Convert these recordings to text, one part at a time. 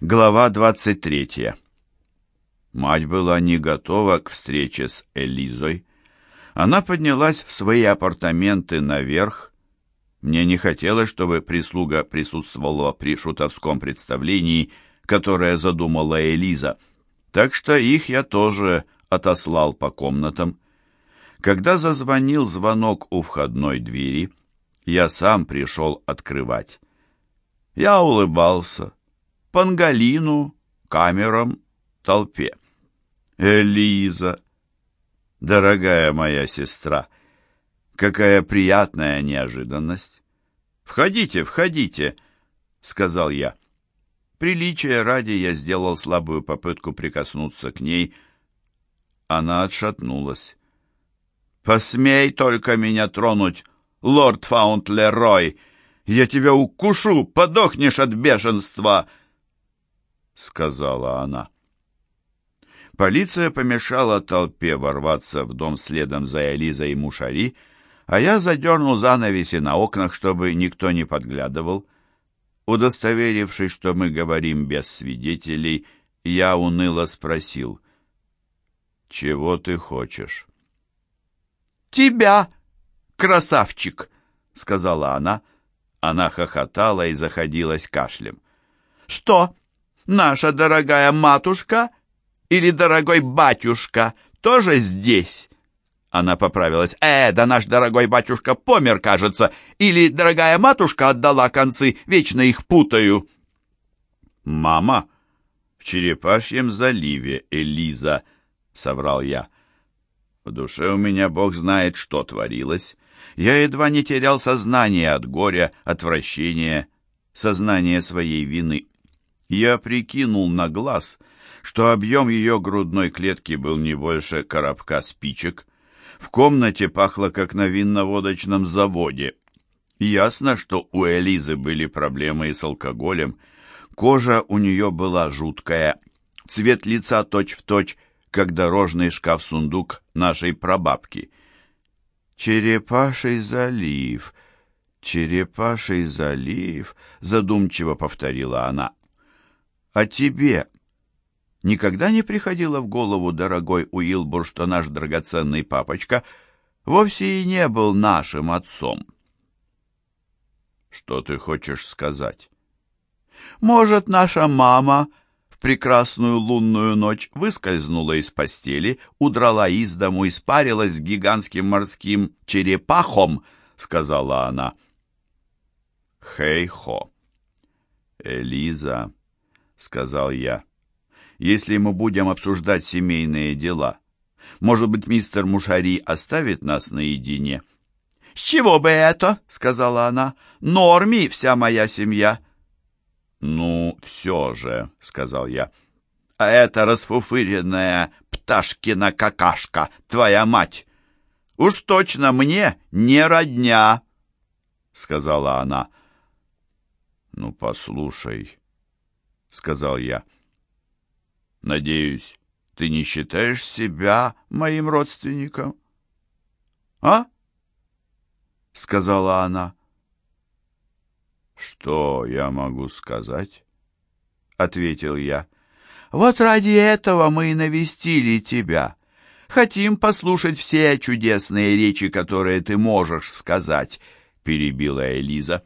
Глава 23. Мать была не готова к встрече с Элизой. Она поднялась в свои апартаменты наверх. Мне не хотелось, чтобы прислуга присутствовала при шутовском представлении, которое задумала Элиза. Так что их я тоже отослал по комнатам. Когда зазвонил звонок у входной двери, я сам пришел открывать. Я улыбался панголину, камерам, толпе. Элиза, дорогая моя сестра, какая приятная неожиданность. Входите, входите, сказал я. Приличия ради я сделал слабую попытку прикоснуться к ней. Она отшатнулась. «Посмей только меня тронуть, лорд Фаунтлерой! Я тебя укушу, подохнешь от бешенства!» Сказала она. Полиция помешала толпе ворваться в дом следом за Элизой и Мушари, а я задернул занавеси на окнах, чтобы никто не подглядывал. Удостоверившись, что мы говорим без свидетелей, я уныло спросил, «Чего ты хочешь?» «Тебя, красавчик!» — сказала она. Она хохотала и заходилась кашлем. «Что, наша дорогая матушка или дорогой батюшка тоже здесь?» Она поправилась. «Э, да наш дорогой батюшка помер, кажется. Или дорогая матушка отдала концы, вечно их путаю». «Мама, в Черепашьем заливе, Элиза», — соврал я. В душе у меня бог знает, что творилось. Я едва не терял сознание от горя, отвращения, сознание своей вины. Я прикинул на глаз, что объем ее грудной клетки был не больше коробка спичек. В комнате пахло, как на винно-водочном заводе. Ясно, что у Элизы были проблемы и с алкоголем. Кожа у нее была жуткая, цвет лица точь-в-точь, точь, как дорожный шкаф-сундук нашей прабабки. «Черепаший залив, черепаший залив», — задумчиво повторила она. А тебе никогда не приходило в голову, дорогой Уилбур, что наш драгоценный папочка вовсе и не был нашим отцом? Что ты хочешь сказать? Может, наша мама прекрасную лунную ночь выскользнула из постели, удрала из дому, испарилась с гигантским морским черепахом, сказала она. Хей-хо. Элиза, — сказал я. «Если мы будем обсуждать семейные дела, может быть, мистер Мушари оставит нас наедине?» «С чего бы это?» — сказала она. «Норми вся моя семья». «Ну, все же», — сказал я. «А это расфуфыренная пташкина какашка, твоя мать! Уж точно мне не родня!» — сказала она. «Ну, послушай», — сказал я. «Надеюсь, ты не считаешь себя моим родственником?» «А?» — сказала она. «Что я могу сказать?» — ответил я. «Вот ради этого мы и навестили тебя. Хотим послушать все чудесные речи, которые ты можешь сказать», — перебила Элиза.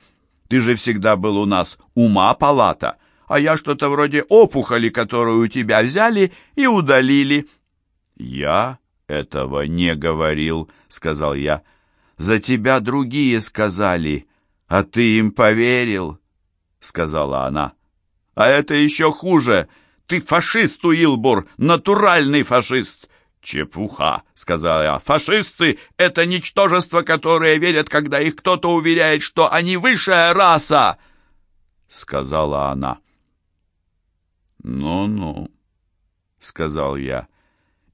«Ты же всегда был у нас ума палата» а я что-то вроде опухоли, которую у тебя взяли и удалили». «Я этого не говорил», — сказал я. «За тебя другие сказали, а ты им поверил», — сказала она. «А это еще хуже. Ты фашист, Уилбур, натуральный фашист». «Чепуха», — сказал я. «Фашисты — это ничтожество, которое верят, когда их кто-то уверяет, что они высшая раса», — сказала она. «Ну-ну», — сказал я.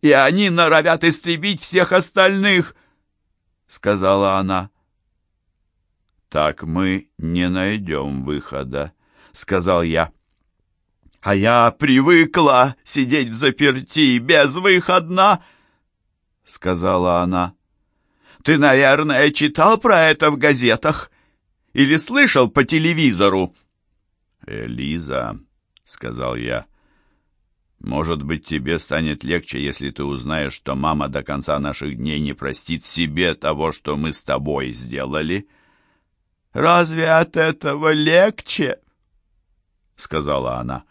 «И они норовят истребить всех остальных», — сказала она. «Так мы не найдем выхода», — сказал я. «А я привыкла сидеть в заперти безвыходно», — сказала она. «Ты, наверное, читал про это в газетах или слышал по телевизору?» «Элиза», сказал я. Может быть, тебе станет легче, если ты узнаешь, что мама до конца наших дней не простит себе того, что мы с тобой сделали. Разве от этого легче? сказала она.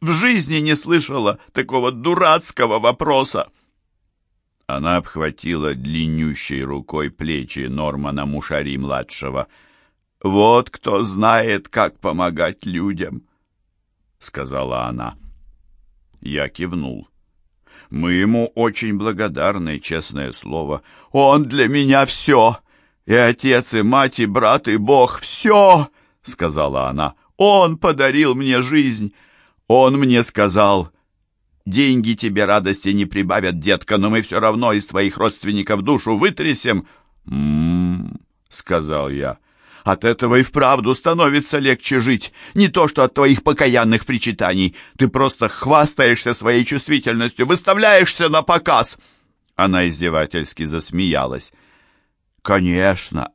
В жизни не слышала такого дурацкого вопроса. Она обхватила длиннющей рукой плечи Нормана Мушари-младшего. «Вот кто знает, как помогать людям», — сказала она. Я кивнул. Мы ему очень благодарны, честное слово. Он для меня все. И отец, и мать, и брат, и Бог. Все, сказала она. Он подарил мне жизнь. Он мне сказал, деньги тебе радости не прибавят, детка, но мы все равно из твоих родственников душу вытрясем. «М-м-м», сказал я. От этого и вправду становится легче жить. Не то, что от твоих покаянных причитаний. Ты просто хвастаешься своей чувствительностью, выставляешься на показ. Она издевательски засмеялась. Конечно.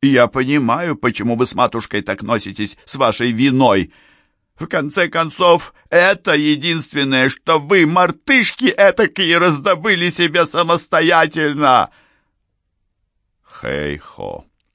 Я понимаю, почему вы с матушкой так носитесь с вашей виной. В конце концов, это единственное, что вы, мартышки этакие, раздобыли себе самостоятельно. Хей-хо.